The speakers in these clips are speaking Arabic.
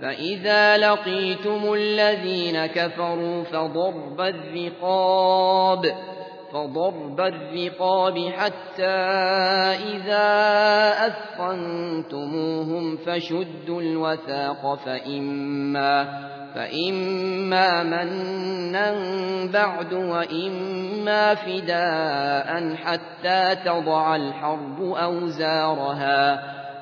فإذا لقيتم الذين كفروا فضرب الرقاب فضرب الرقاب حتى إذا أثخنتموهم فشدوا الوثاق فإما فإما منا بعد وإما فداء حتى تضع الحرب أوزارها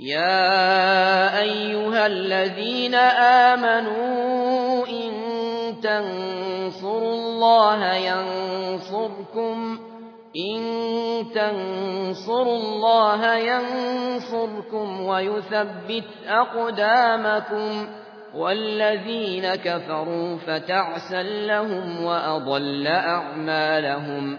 يا أيها الذين آمنوا إن تنصروا الله ينصركم إن تنصروا الله ينصركم ويثبت أقدامكم والذين كفروا فتعسا لهم وأضل أعمالهم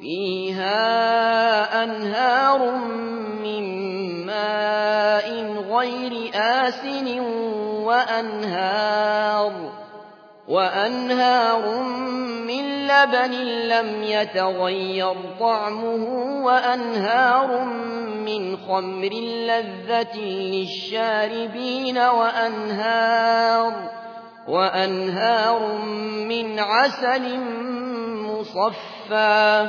فيها أنهار من ماء غير آسن وأنهار وأنهار من لبن لم يتغير طعمه وأنهار من خمر لذة للشاربين وأنهار وأنهار من عسل مصفى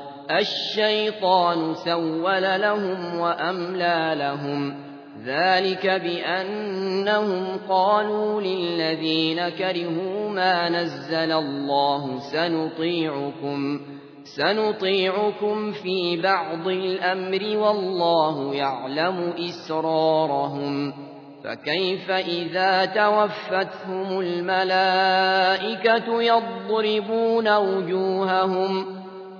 الشيطان سول لهم وأملى لهم ذلك بأنهم قالوا للذين كرهوا ما نزل الله سنطيعكم سنطيعكم في بعض الأمر والله يعلم إسرارهم فكيف إذا توفتهم الملائكة يضربون وجوههم